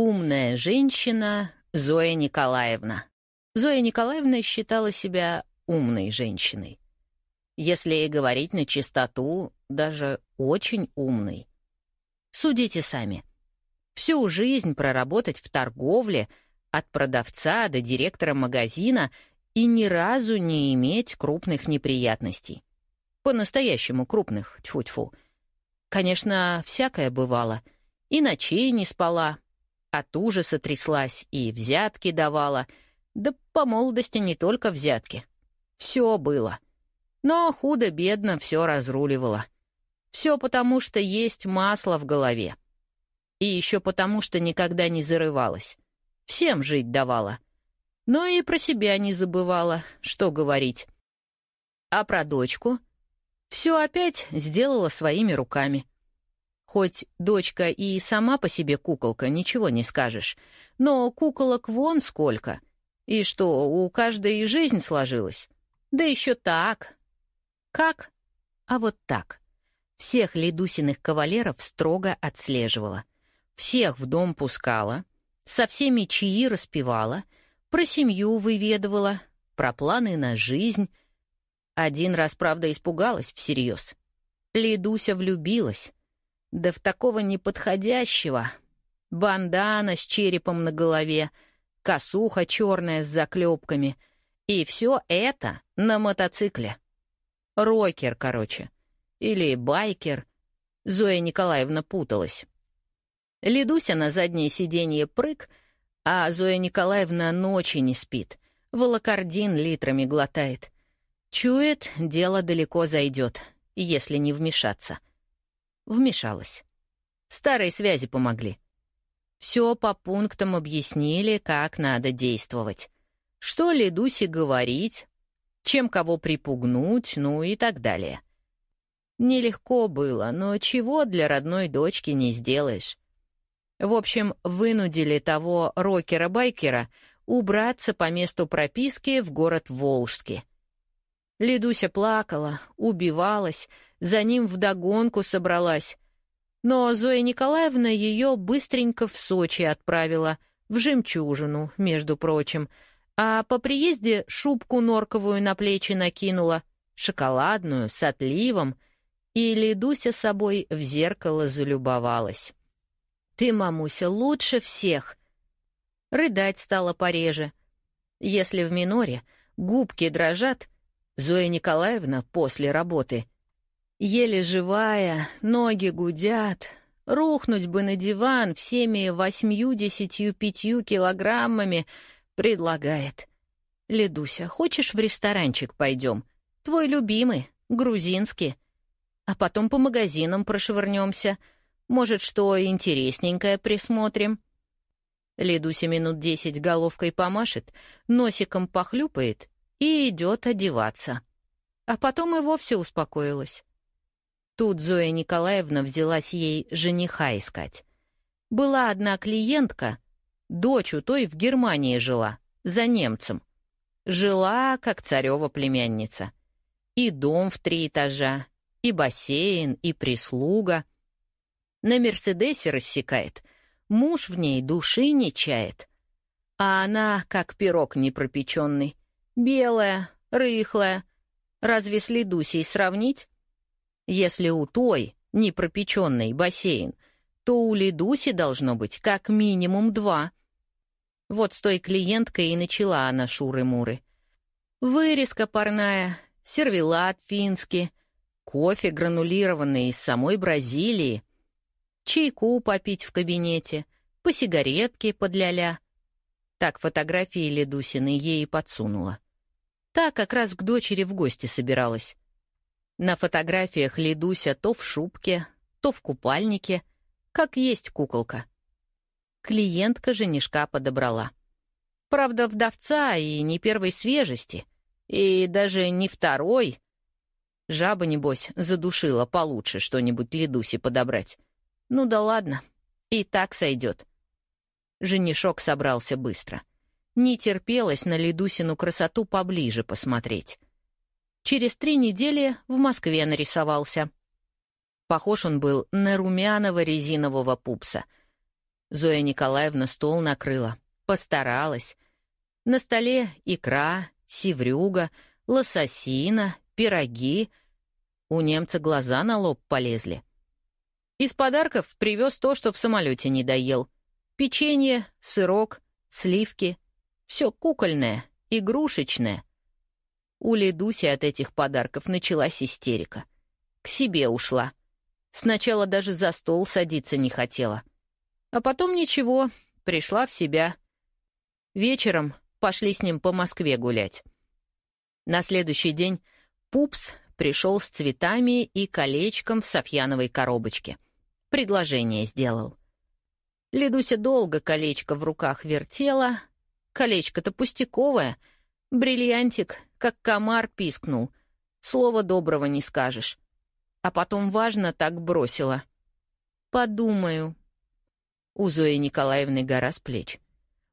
Умная женщина Зоя Николаевна. Зоя Николаевна считала себя умной женщиной. Если и говорить на чистоту, даже очень умной. Судите сами. Всю жизнь проработать в торговле, от продавца до директора магазина и ни разу не иметь крупных неприятностей. По-настоящему крупных, тьфу-тьфу. Конечно, всякое бывало. И ночей не спала, от ужаса тряслась и взятки давала. Да по молодости не только взятки. Все было. Но худо-бедно все разруливало. Все потому, что есть масло в голове. И еще потому, что никогда не зарывалась. Всем жить давала. Но и про себя не забывала, что говорить. А про дочку? Все опять сделала своими руками. Хоть дочка и сама по себе куколка, ничего не скажешь. Но куколок вон сколько. И что, у каждой жизнь сложилась? Да еще так. Как? А вот так. Всех Ледусиных кавалеров строго отслеживала. Всех в дом пускала, со всеми чаи распевала, про семью выведывала, про планы на жизнь. Один раз, правда, испугалась всерьез. Ледуся влюбилась. Да в такого неподходящего. Бандана с черепом на голове, косуха черная с заклепками. И все это на мотоцикле. Рокер, короче. Или байкер. Зоя Николаевна путалась. Ледуся на заднее сиденье прыг, а Зоя Николаевна ночи не спит. Волокордин литрами глотает. Чует, дело далеко зайдет, если не вмешаться. Вмешалась. Старые связи помогли. Все по пунктам объяснили, как надо действовать. Что Ледусе говорить, чем кого припугнуть, ну и так далее. Нелегко было, но чего для родной дочки не сделаешь. В общем, вынудили того рокера-байкера убраться по месту прописки в город Волжский. Ледуся плакала, убивалась, за ним вдогонку собралась. Но Зоя Николаевна ее быстренько в Сочи отправила, в жемчужину, между прочим, а по приезде шубку норковую на плечи накинула, шоколадную, с отливом, и Ледуся собой в зеркало залюбовалась. «Ты, мамуся, лучше всех!» Рыдать стала пореже. Если в миноре губки дрожат, Зоя Николаевна после работы — Еле живая, ноги гудят. Рухнуть бы на диван всеми восьмью-десятью пятью килограммами предлагает. «Ледуся, хочешь в ресторанчик пойдем? Твой любимый, грузинский. А потом по магазинам прошвырнемся. Может, что интересненькое присмотрим?» Ледуся минут десять головкой помашет, носиком похлюпает и идет одеваться. А потом и вовсе успокоилась. Тут Зоя Николаевна взялась ей жениха искать. Была одна клиентка, дочь у той в Германии жила, за немцем. Жила, как царева племянница. И дом в три этажа, и бассейн, и прислуга. На «Мерседесе» рассекает. Муж в ней души не чает. А она, как пирог непропеченный. Белая, рыхлая. Разве с Ледусей сравнить? Если у той непропеченный бассейн, то у Ледуси должно быть как минимум два. Вот с той клиенткой и начала она шуры-муры. Вырезка парная, сервелат финский, кофе гранулированный из самой Бразилии, чайку попить в кабинете, по сигаретке под ля-ля. Так фотографии Ледусины ей подсунула. Та как раз к дочери в гости собиралась. На фотографиях Ледуся то в шубке, то в купальнике, как есть куколка. Клиентка женишка подобрала. Правда, вдовца и не первой свежести, и даже не второй. Жаба, небось, задушила получше что-нибудь Ледусе подобрать. Ну да ладно, и так сойдет. Женишок собрался быстро. Не терпелось на Ледусину красоту поближе посмотреть. Через три недели в Москве нарисовался. Похож он был на румяного резинового пупса. Зоя Николаевна стол накрыла, постаралась. На столе икра, севрюга, лососина, пироги. У немца глаза на лоб полезли. Из подарков привез то, что в самолете не доел. Печенье, сырок, сливки. Все кукольное, игрушечное. У Ледуси от этих подарков началась истерика. К себе ушла. Сначала даже за стол садиться не хотела. А потом ничего, пришла в себя. Вечером пошли с ним по Москве гулять. На следующий день Пупс пришел с цветами и колечком в софьяновой коробочке. Предложение сделал. Ледуся долго колечко в руках вертела. Колечко-то пустяковое. Бриллиантик, как комар, пискнул. Слова доброго не скажешь. А потом важно так бросила. «Подумаю». У Зои Николаевны гора с плеч.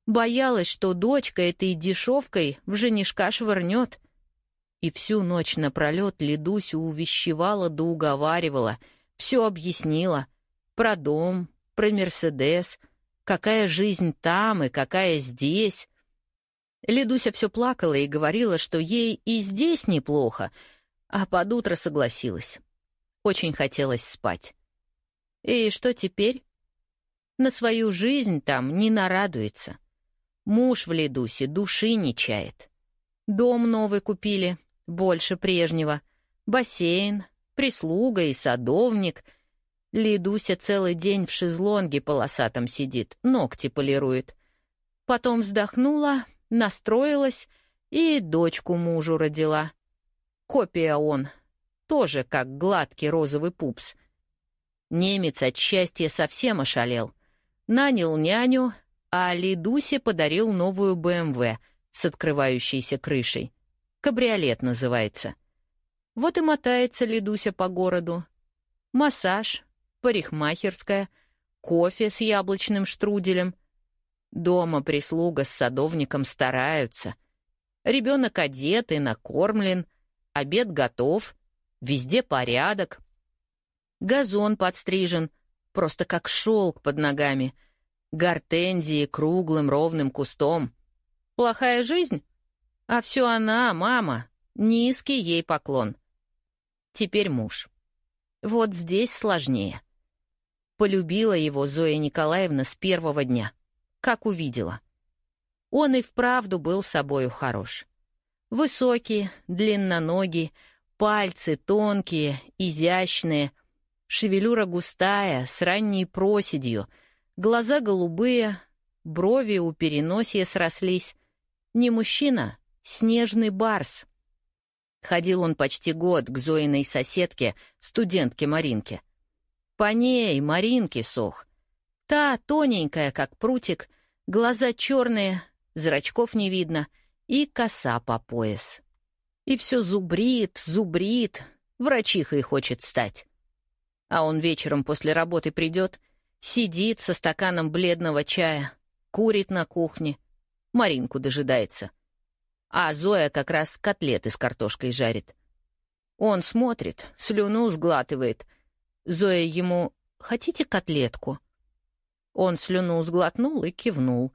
Боялась, что дочка этой дешевкой в женишка швырнет. И всю ночь напролет Ледусю увещевала да уговаривала, все объяснила. Про дом, про Мерседес, какая жизнь там и какая здесь. Ледуся все плакала и говорила, что ей и здесь неплохо, а под утро согласилась. Очень хотелось спать. И что теперь? На свою жизнь там не нарадуется. Муж в Ледусе души не чает. Дом новый купили, больше прежнего. Бассейн, прислуга и садовник — Лидуся целый день в шезлонге полосатом сидит, ногти полирует. Потом вздохнула, настроилась и дочку мужу родила. Копия он, тоже как гладкий розовый пупс. Немец от счастья совсем ошалел. Нанял няню, а Лидусе подарил новую БМВ с открывающейся крышей. Кабриолет называется. Вот и мотается Лидуся по городу. Массаж, парикмахерская, кофе с яблочным штруделем. Дома прислуга с садовником стараются. Ребенок одет и накормлен, обед готов, везде порядок. Газон подстрижен, просто как шелк под ногами. Гортензии круглым ровным кустом. Плохая жизнь? А все она, мама. Низкий ей поклон. Теперь муж. Вот здесь сложнее. Полюбила его Зоя Николаевна с первого дня, как увидела. Он и вправду был собою хорош. Высокий, длинноногий, пальцы тонкие, изящные, шевелюра густая, с ранней проседью, глаза голубые, брови у переносия срослись. Не мужчина, снежный барс. Ходил он почти год к Зоиной соседке, студентке Маринке. По ней Маринке сох. Та тоненькая, как прутик, глаза черные, зрачков не видно и коса по пояс. И все зубрит, зубрит, врачихой хочет стать. А он вечером после работы придет, сидит со стаканом бледного чая, курит на кухне, Маринку дожидается. А Зоя как раз котлеты с картошкой жарит. Он смотрит, слюну сглатывает, Зоя ему «Хотите котлетку?» Он слюну сглотнул и кивнул.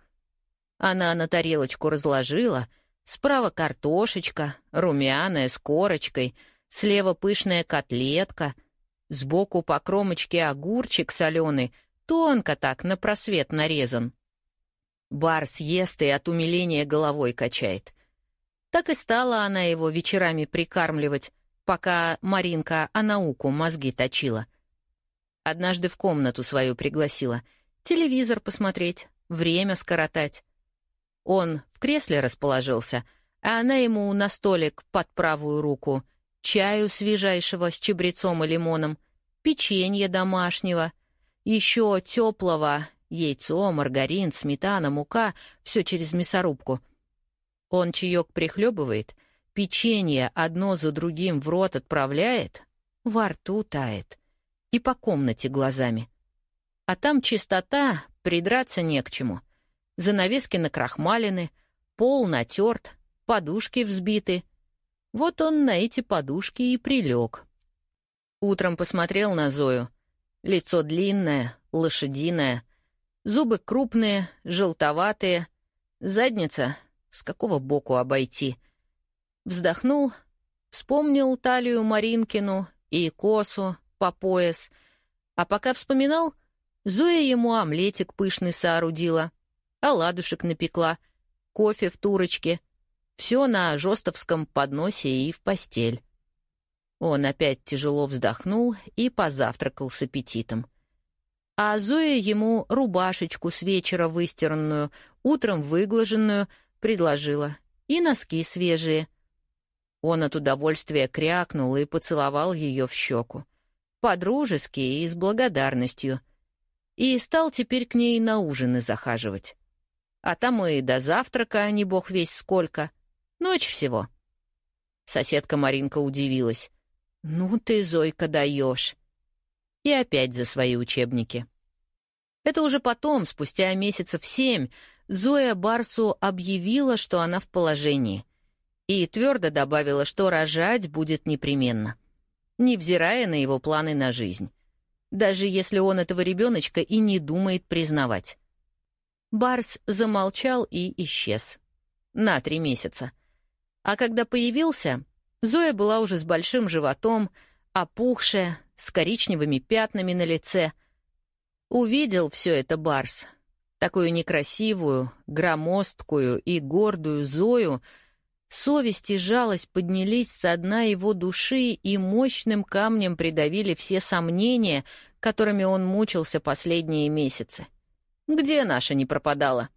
Она на тарелочку разложила. Справа картошечка, румяная, с корочкой, слева пышная котлетка, сбоку по кромочке огурчик соленый, тонко так, на просвет нарезан. Барс ест и от умиления головой качает. Так и стала она его вечерами прикармливать, пока Маринка о науку мозги точила — Однажды в комнату свою пригласила. Телевизор посмотреть, время скоротать. Он в кресле расположился, а она ему на столик под правую руку чаю свежайшего с чабрецом и лимоном, печенье домашнего, еще теплого, яйцо, маргарин, сметана, мука, все через мясорубку. Он чаек прихлебывает, печенье одно за другим в рот отправляет, во рту тает и по комнате глазами. А там чистота, придраться не к чему. Занавески накрахмалены, пол натерт, подушки взбиты. Вот он на эти подушки и прилег. Утром посмотрел на Зою. Лицо длинное, лошадиное. Зубы крупные, желтоватые. Задница с какого боку обойти. Вздохнул, вспомнил талию Маринкину и косу по пояс. А пока вспоминал, Зоя ему омлетик пышный соорудила, оладушек напекла, кофе в турочке. Все на жестовском подносе и в постель. Он опять тяжело вздохнул и позавтракал с аппетитом. А Зоя ему рубашечку с вечера выстиранную, утром выглаженную, предложила. И носки свежие. Он от удовольствия крякнул и поцеловал ее в щеку. По-дружески и с благодарностью. И стал теперь к ней на ужины захаживать. А там и до завтрака, не бог весь сколько. Ночь всего. Соседка Маринка удивилась. «Ну ты, Зойка, даешь!» И опять за свои учебники. Это уже потом, спустя месяцев семь, Зоя Барсу объявила, что она в положении, и твердо добавила, что рожать будет непременно, невзирая на его планы на жизнь, даже если он этого ребеночка и не думает признавать. Барс замолчал и исчез. На три месяца. А когда появился, Зоя была уже с большим животом, опухшая, с коричневыми пятнами на лице. Увидел все это Барс — такую некрасивую, громоздкую и гордую Зою, совесть и жалость поднялись со дна его души и мощным камнем придавили все сомнения, которыми он мучился последние месяцы. Где наша не пропадала?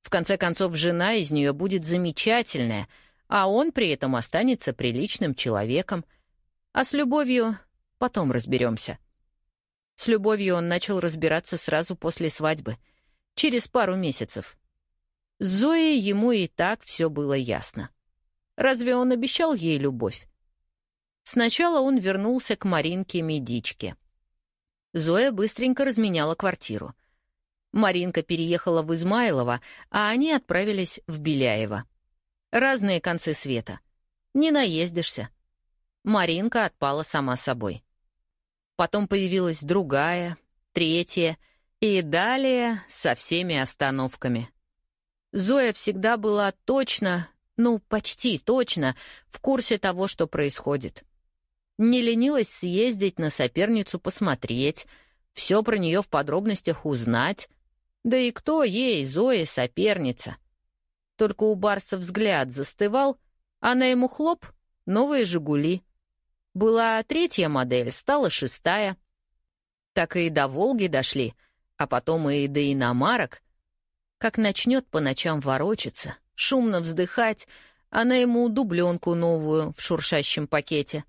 В конце концов, жена из нее будет замечательная, а он при этом останется приличным человеком. А с любовью потом разберемся. С любовью он начал разбираться сразу после свадьбы — через пару месяцев. Зое ему и так все было ясно. Разве он обещал ей любовь? Сначала он вернулся к Маринке Медичке. Зоя быстренько разменяла квартиру. Маринка переехала в Измайлово, а они отправились в Беляево. Разные концы света. Не наездишься. Маринка отпала сама собой. Потом появилась другая, третья — и далее со всеми остановками. Зоя всегда была точно, ну, почти точно, в курсе того, что происходит. Не ленилась съездить на соперницу посмотреть, все про нее в подробностях узнать. Да и кто ей, Зоя, соперница? Только у Барса взгляд застывал, а на ему хлоп — новые «Жигули». Была третья модель, стала шестая. Так и до Волги дошли — а потом и до иномарок, как начнет по ночам ворочаться, шумно вздыхать, она ему дубленку новую в шуршащем пакете,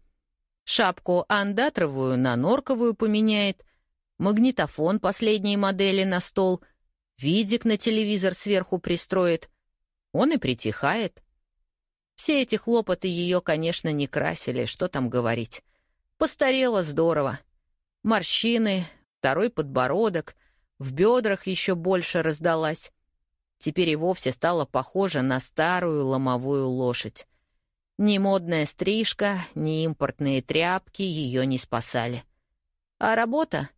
шапку андатровую на норковую поменяет, магнитофон последней модели на стол, видик на телевизор сверху пристроит. Он и притихает. Все эти хлопоты ее, конечно, не красили, что там говорить. Постарела здорово. Морщины, второй подбородок — в бедрах еще больше раздалась. Теперь и вовсе стала похожа на старую ломовую лошадь. Ни модная стрижка, ни импортные тряпки ее не спасали. А работа?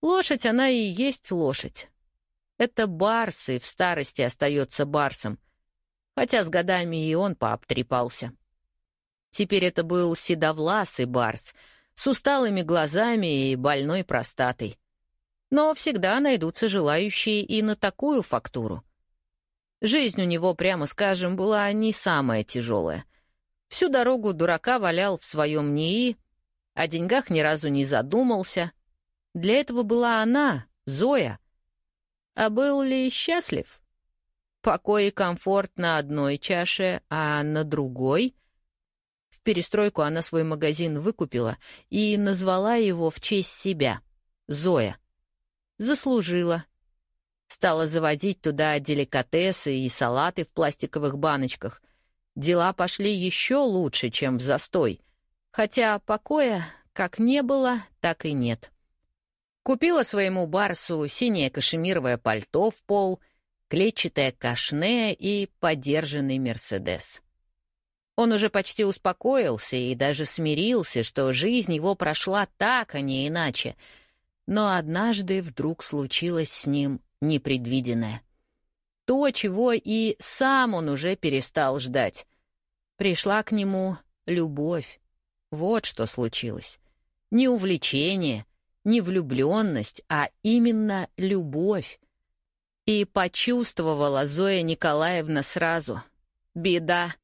Лошадь она и есть лошадь. Это барс, и в старости остается барсом. Хотя с годами и он пообтрепался. Теперь это был седовласый барс, с усталыми глазами и больной простатой. Но всегда найдутся желающие и на такую фактуру. Жизнь у него, прямо скажем, была не самая тяжелая. Всю дорогу дурака валял в своем НИИ, о деньгах ни разу не задумался. Для этого была она, Зоя. А был ли счастлив? Покой и комфорт на одной чаше, а на другой — в перестройку она свой магазин выкупила и назвала его в честь себя — Зоя. Заслужила. Стала заводить туда деликатесы и салаты в пластиковых баночках. Дела пошли еще лучше, чем в застой. Хотя покоя как не было, так и нет. Купила своему барсу синее кашемировое пальто в пол, клетчатое кашне и подержанный «Мерседес». Он уже почти успокоился и даже смирился, что жизнь его прошла так, а не иначе — но однажды вдруг случилось с ним непредвиденное. То, чего и сам он уже перестал ждать. Пришла к нему любовь. Вот что случилось. Не увлечение, не влюбленность, а именно любовь. И почувствовала Зоя Николаевна сразу. Беда.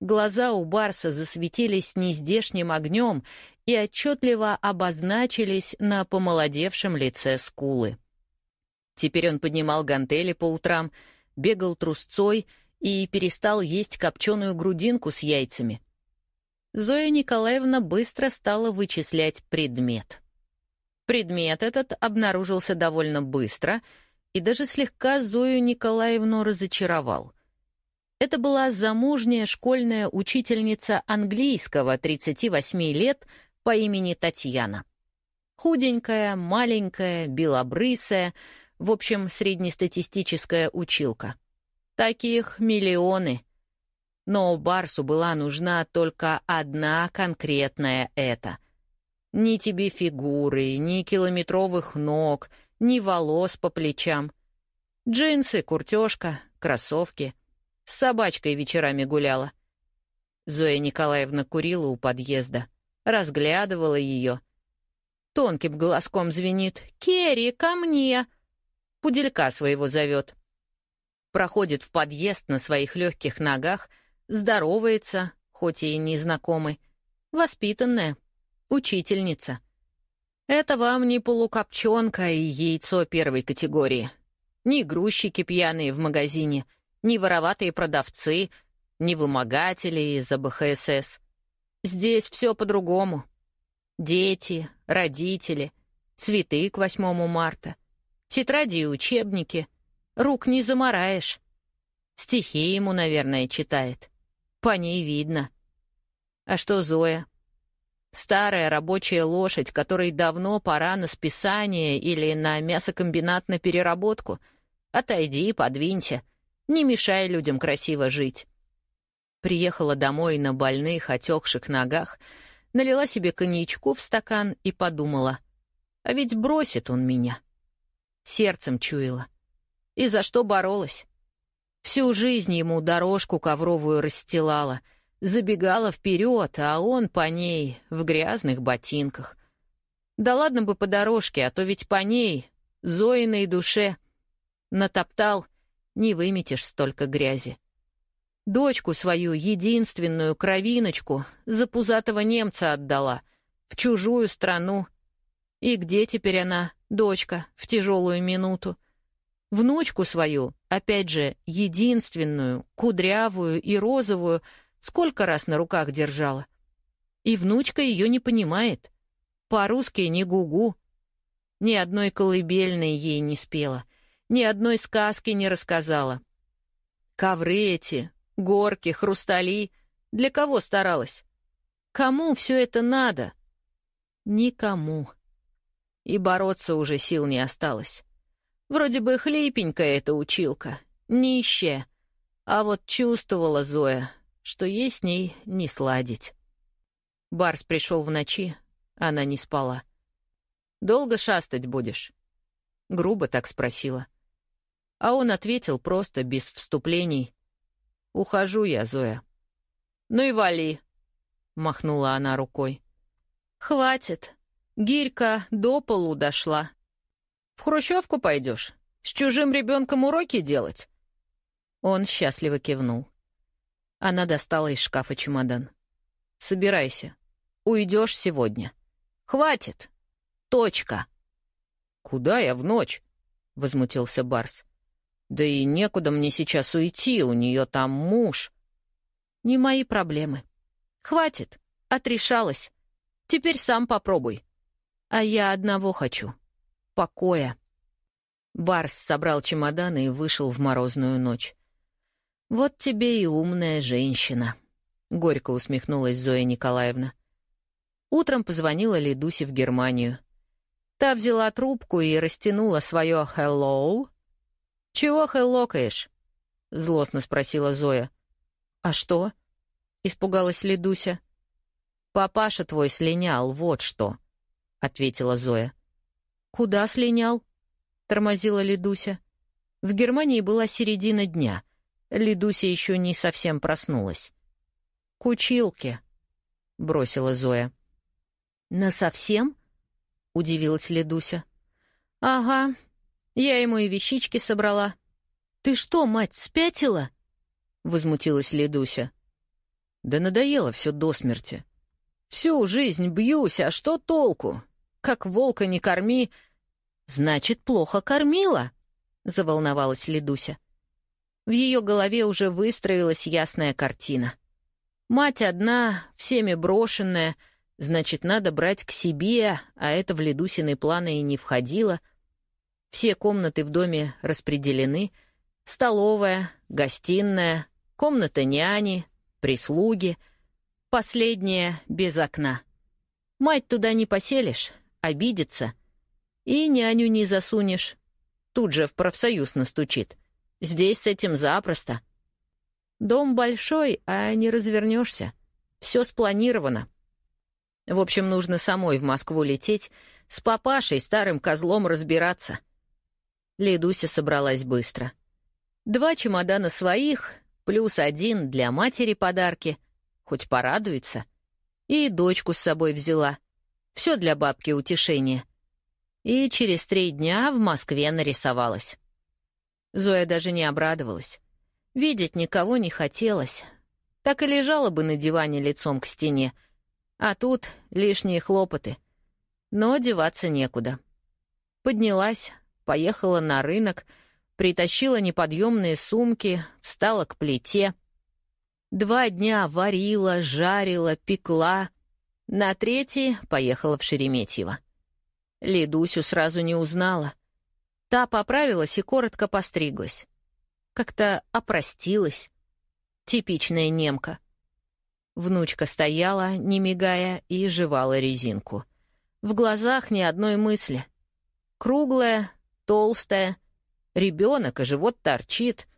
Глаза у Барса засветились нездешним огнем и отчетливо обозначились на помолодевшем лице скулы. Теперь он поднимал гантели по утрам, бегал трусцой и перестал есть копченую грудинку с яйцами. Зоя Николаевна быстро стала вычислять предмет. Предмет этот обнаружился довольно быстро и даже слегка Зою Николаевну разочаровал. Это была замужняя школьная учительница английского 38 лет по имени Татьяна. Худенькая, маленькая, белобрысая, в общем, среднестатистическая училка. Таких миллионы. Но Барсу была нужна только одна конкретная это. Ни тебе фигуры, ни километровых ног, ни волос по плечам. Джинсы, куртежка, кроссовки — с собачкой вечерами гуляла. Зоя Николаевна курила у подъезда, разглядывала ее. Тонким голоском звенит «Керри, ко мне!» Пуделька своего зовет. Проходит в подъезд на своих легких ногах, здоровается, хоть и незнакомый, воспитанная, учительница. Это вам не полукопченка и яйцо первой категории, не грузчики пьяные в магазине — ни вороватые продавцы, ни вымогатели из АБХСС. Здесь все по-другому. Дети, родители, цветы к 8 марта, тетради и учебники. Рук не замораешь. Стихи ему, наверное, читает. По ней видно. А что Зоя? Старая рабочая лошадь, которой давно пора на списание или на мясокомбинат на переработку. Отойди, подвинься — не мешай людям красиво жить. Приехала домой на больных, отекших ногах, налила себе коньячку в стакан и подумала, а ведь бросит он меня. Сердцем чуяла. И за что боролась? Всю жизнь ему дорожку ковровую расстилала, забегала вперед, а он по ней в грязных ботинках. Да ладно бы по дорожке, а то ведь по ней, Зоиной душе. Натоптал не выметишь столько грязи. Дочку свою, единственную кровиночку, за пузатого немца отдала, в чужую страну. И где теперь она, дочка, в тяжелую минуту? Внучку свою, опять же, единственную, кудрявую и розовую, сколько раз на руках держала. И внучка ее не понимает. По-русски не гугу. Ни одной колыбельной ей не спела — ни одной сказки не рассказала. Ковры эти, горки, хрустали. Для кого старалась? Кому все это надо? Никому. И бороться уже сил не осталось. Вроде бы хлипенькая эта училка, нищая. А вот чувствовала Зоя, что ей с ней не сладить. Барс пришел в ночи, она не спала. «Долго шастать будешь?» Грубо так спросила. А он ответил просто, без вступлений. «Ухожу я, Зоя». «Ну и вали», — махнула она рукой. «Хватит. Гирька до полу дошла. В хрущевку пойдешь? С чужим ребенком уроки делать?» Он счастливо кивнул. Она достала из шкафа чемодан. «Собирайся. Уйдешь сегодня. Хватит. Точка». «Куда я в ночь?» — возмутился Барс. Да и некуда мне сейчас уйти, у нее там муж. Не мои проблемы. Хватит, отрешалась. Теперь сам попробуй. А я одного хочу. Покоя. Барс собрал чемоданы и вышел в морозную ночь. «Вот тебе и умная женщина», — горько усмехнулась Зоя Николаевна. Утром позвонила Лидусе в Германию. Та взяла трубку и растянула свое «hello», «Чего хэллокаешь?» — злостно спросила Зоя. «А что?» — испугалась Ледуся. «Папаша твой слинял, вот что», — ответила Зоя. «Куда слинял?» — тормозила Ледуся. В Германии была середина дня. Ледуся еще не совсем проснулась. «К училке», — бросила Зоя. «Насовсем?» — удивилась Ледуся. «Ага, я ему и вещички собрала». «Ты что, мать, спятила?» — возмутилась Ледуся. «Да надоело все до смерти. Всю жизнь бьюсь, а что толку? Как волка не корми...» «Значит, плохо кормила?» — заволновалась Ледуся. В ее голове уже выстроилась ясная картина. Мать одна, всеми брошенная, значит, надо брать к себе, а это в Ледусины планы и не входило. Все комнаты в доме распределены. Столовая, гостиная, комната няни, прислуги. Последняя без окна. Мать туда не поселишь, обидится. И няню не засунешь. Тут же в профсоюз настучит. Здесь с этим запросто — Дом большой, а не развернешься. Все спланировано. В общем, нужно самой в Москву лететь, с папашей, старым козлом, разбираться. Ледуся собралась быстро. Два чемодана своих, плюс один для матери подарки. Хоть порадуется. И дочку с собой взяла. Все для бабки утешение. И через три дня в Москве нарисовалась. Зоя даже не обрадовалась. Видеть никого не хотелось. Так и лежала бы на диване лицом к стене. А тут лишние хлопоты. Но деваться некуда. Поднялась, поехала на рынок, притащила неподъемные сумки, встала к плите. Два дня варила, жарила, пекла. На третий поехала в Шереметьево. Лидусю сразу не узнала. Та поправилась и коротко постриглась как-то опростилась. Типичная немка. Внучка стояла, не мигая, и жевала резинку. В глазах ни одной мысли. Круглая, толстая, ребенок, и живот торчит.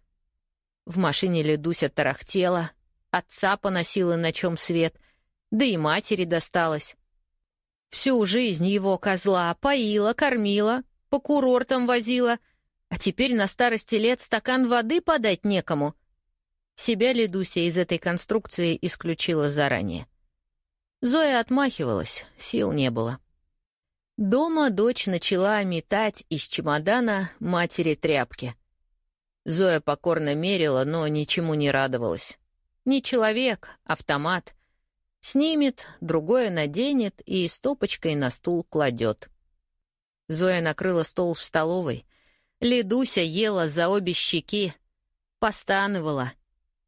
В машине Ледуся тарахтела, отца поносила на чем свет, да и матери досталось. Всю жизнь его козла поила, кормила, по курортам возила — а теперь на старости лет стакан воды подать некому. Себя Ледуся из этой конструкции исключила заранее. Зоя отмахивалась, сил не было. Дома дочь начала метать из чемодана матери тряпки. Зоя покорно мерила, но ничему не радовалась. Не человек, автомат. Снимет, другое наденет и стопочкой на стул кладет. Зоя накрыла стол в столовой — Ледуся ела за обе щеки, постановала,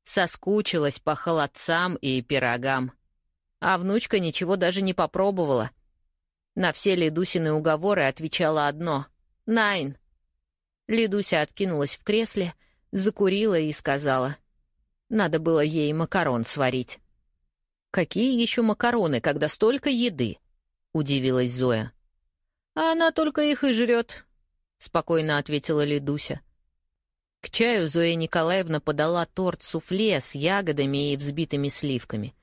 соскучилась по холодцам и пирогам. А внучка ничего даже не попробовала. На все Ледусины уговоры отвечала одно — «Найн». Ледуся откинулась в кресле, закурила и сказала. Надо было ей макарон сварить. «Какие еще макароны, когда столько еды?» — удивилась Зоя. «А она только их и жрет, — спокойно ответила Ледуся. К чаю Зоя Николаевна подала торт суфле с ягодами и взбитыми сливками.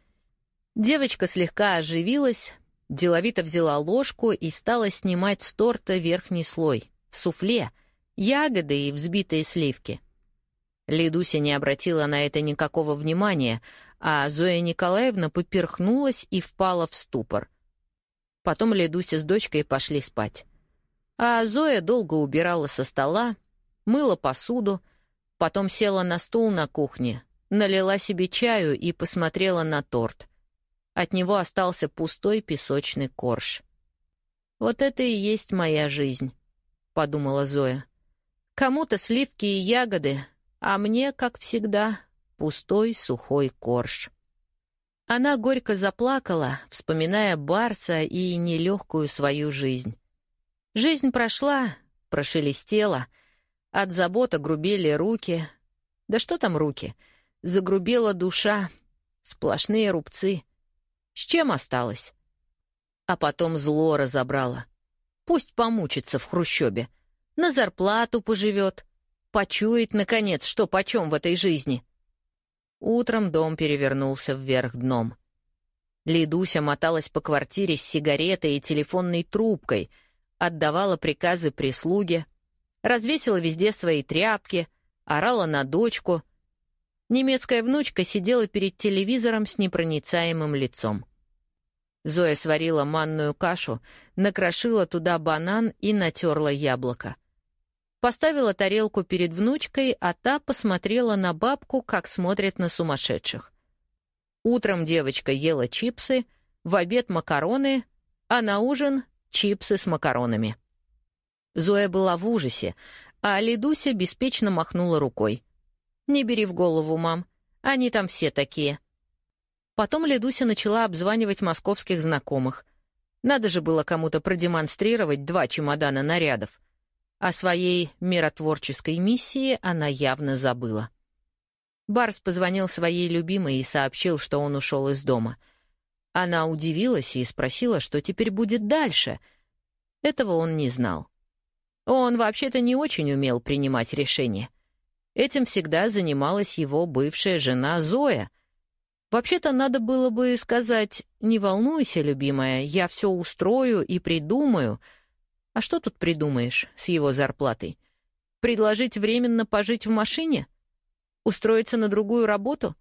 Девочка слегка оживилась, деловито взяла ложку и стала снимать с торта верхний слой — суфле, ягоды и взбитые сливки. Ледуся не обратила на это никакого внимания, а Зоя Николаевна поперхнулась и впала в ступор. Потом Ледуся с дочкой пошли спать. А Зоя долго убирала со стола, мыла посуду, потом села на стул на кухне, налила себе чаю и посмотрела на торт. От него остался пустой песочный корж. «Вот это и есть моя жизнь», — подумала Зоя. «Кому-то сливки и ягоды, а мне, как всегда, пустой сухой корж». Она горько заплакала, вспоминая Барса и нелегкую свою жизнь. Жизнь прошла, прошелестела. От забота грубели руки. Да что там руки? Загрубела душа. Сплошные рубцы. С чем осталось? А потом зло разобрала. Пусть помучится в хрущобе. На зарплату поживет. Почует, наконец, что почем в этой жизни. Утром дом перевернулся вверх дном. Лидуся моталась по квартире с сигаретой и телефонной трубкой — отдавала приказы прислуге, развесила везде свои тряпки, орала на дочку. Немецкая внучка сидела перед телевизором с непроницаемым лицом. Зоя сварила манную кашу, накрошила туда банан и натерла яблоко. Поставила тарелку перед внучкой, а та посмотрела на бабку, как смотрит на сумасшедших. Утром девочка ела чипсы, в обед макароны, а на ужин — чипсы с макаронами. Зоя была в ужасе, а Лидуся беспечно махнула рукой. «Не бери в голову, мам, они там все такие». Потом Лидуся начала обзванивать московских знакомых. Надо же было кому-то продемонстрировать два чемодана нарядов. О своей миротворческой миссии она явно забыла. Барс позвонил своей любимой и сообщил, что он ушел из дома. Она удивилась и спросила, что теперь будет дальше. Этого он не знал. Он вообще-то не очень умел принимать решения. Этим всегда занималась его бывшая жена Зоя. Вообще-то надо было бы сказать «Не волнуйся, любимая, я все устрою и придумаю», а что тут придумаешь с его зарплатой? Предложить временно пожить в машине? Устроиться на другую работу?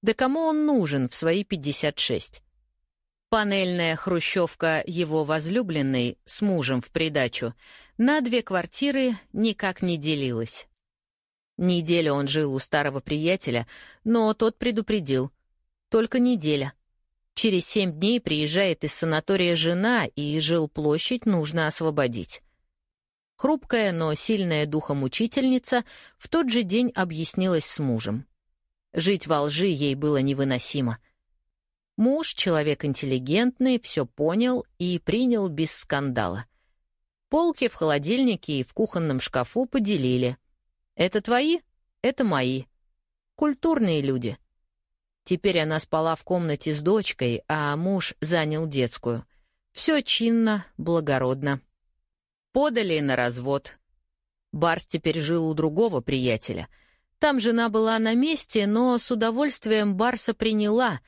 Да кому он нужен в свои 56? Панельная хрущевка его возлюбленной с мужем в придачу на две квартиры никак не делилась. Неделю он жил у старого приятеля, но тот предупредил. Только неделя. Через семь дней приезжает из санатория жена, и жилплощадь нужно освободить. Хрупкая, но сильная духом учительница в тот же день объяснилась с мужем. Жить во лжи ей было невыносимо. Муж, человек интеллигентный, все понял и принял без скандала. Полки в холодильнике и в кухонном шкафу поделили. Это твои, это мои. Культурные люди — Теперь она спала в комнате с дочкой, а муж занял детскую. Все чинно, благородно. Подали на развод. Барс теперь жил у другого приятеля. Там жена была на месте, но с удовольствием Барса приняла,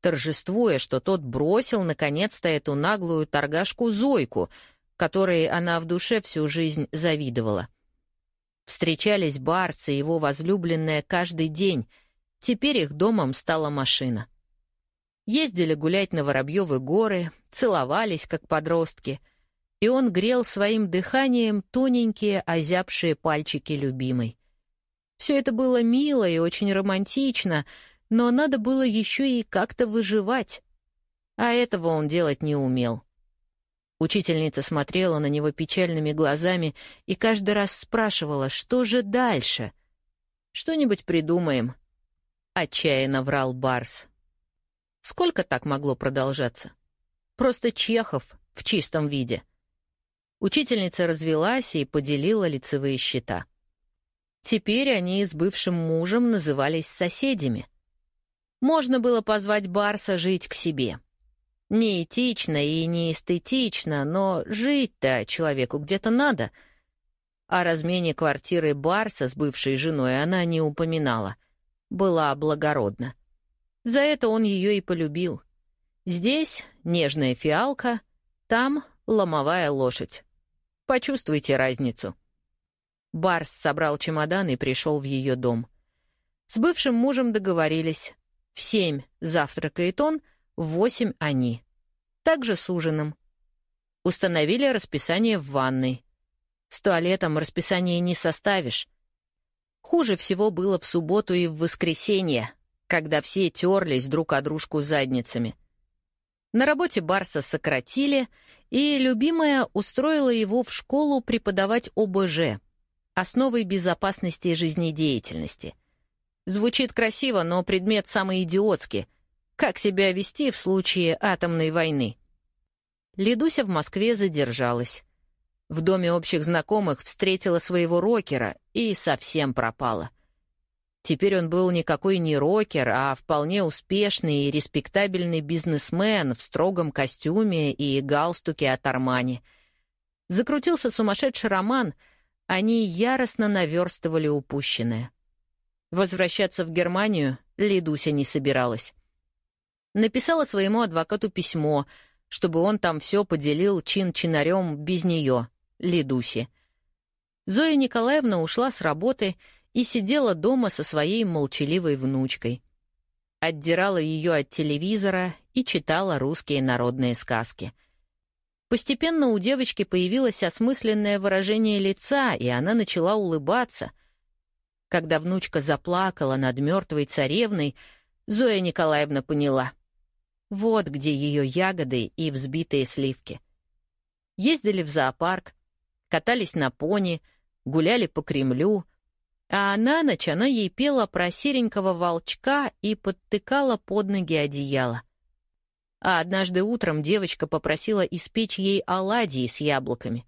торжествуя, что тот бросил наконец-то эту наглую торгашку Зойку, которой она в душе всю жизнь завидовала. Встречались Барс и его возлюбленная каждый день — Теперь их домом стала машина. Ездили гулять на Воробьевы горы, целовались, как подростки, и он грел своим дыханием тоненькие озябшие пальчики любимой. Все это было мило и очень романтично, но надо было еще и как-то выживать. А этого он делать не умел. Учительница смотрела на него печальными глазами и каждый раз спрашивала, что же дальше? «Что-нибудь придумаем», Отчаянно врал Барс. Сколько так могло продолжаться? Просто Чехов в чистом виде. Учительница развелась и поделила лицевые счета. Теперь они с бывшим мужем назывались соседями. Можно было позвать Барса жить к себе. Не этично и не эстетично, но жить-то человеку где-то надо. О размене квартиры Барса с бывшей женой она не упоминала была благородна. За это он ее и полюбил. Здесь нежная фиалка, там ломовая лошадь. Почувствуйте разницу. Барс собрал чемодан и пришел в ее дом. С бывшим мужем договорились. В семь завтракает он, в восемь они. Также с ужином. Установили расписание в ванной. С туалетом расписание не составишь. Хуже всего было в субботу и в воскресенье, когда все терлись друг о дружку задницами. На работе Барса сократили, и любимая устроила его в школу преподавать ОБЖ — основы безопасности жизнедеятельности. Звучит красиво, но предмет самый идиотский. Как себя вести в случае атомной войны? Ледуся в Москве задержалась. В доме общих знакомых встретила своего рокера и совсем пропала. Теперь он был никакой не рокер, а вполне успешный и респектабельный бизнесмен в строгом костюме и галстуке от Армани. Закрутился сумасшедший роман, они яростно наверстывали упущенное. Возвращаться в Германию Лидуся не собиралась. Написала своему адвокату письмо, чтобы он там все поделил чин-чинарем без нее — Лидуси. Зоя Николаевна ушла с работы и сидела дома со своей молчаливой внучкой. Отдирала ее от телевизора и читала русские народные сказки. Постепенно у девочки появилось осмысленное выражение лица, и она начала улыбаться. Когда внучка заплакала над мертвой царевной, Зоя Николаевна поняла. Вот где ее ягоды и взбитые сливки. Ездили в зоопарк, катались на пони, гуляли по Кремлю, а на ночь она ей пела про серенького волчка и подтыкала под ноги одеяло. А однажды утром девочка попросила испечь ей оладьи с яблоками.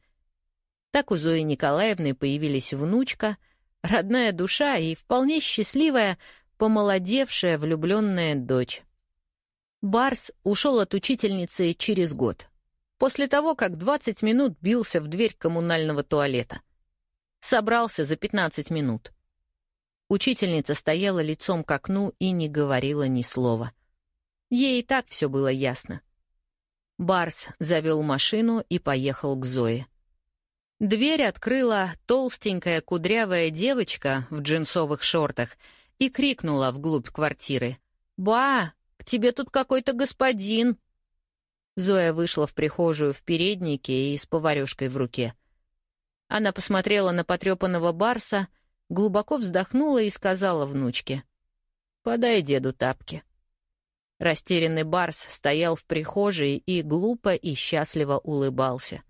Так у Зои Николаевны появились внучка, родная душа и вполне счастливая, помолодевшая влюбленная дочь. Барс ушел от учительницы через год, после того, как 20 минут бился в дверь коммунального туалета. Собрался за 15 минут. Учительница стояла лицом к окну и не говорила ни слова. Ей и так все было ясно. Барс завел машину и поехал к Зое. Дверь открыла толстенькая кудрявая девочка в джинсовых шортах и крикнула вглубь квартиры. «Ба, к тебе тут какой-то господин!» Зоя вышла в прихожую в переднике и с поварёшкой в руке. Она посмотрела на потрепанного барса, глубоко вздохнула и сказала внучке. «Подай деду тапки». Растерянный барс стоял в прихожей и глупо и счастливо улыбался.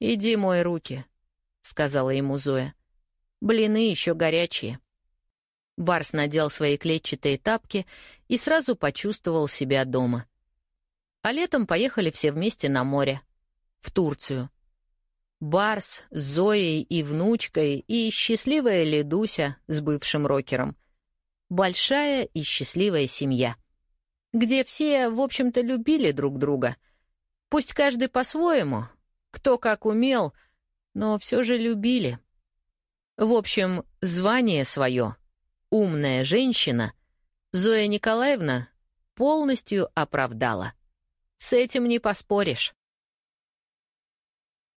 «Иди мой руки», — сказала ему Зоя. «Блины еще горячие». Барс надел свои клетчатые тапки и сразу почувствовал себя дома. А летом поехали все вместе на море, в Турцию. Барс с Зоей и внучкой и счастливая Ледуся с бывшим рокером. Большая и счастливая семья, где все, в общем-то, любили друг друга. Пусть каждый по-своему, кто как умел, но все же любили. В общем, звание свое — умная женщина, Зоя Николаевна полностью оправдала. С этим не поспоришь.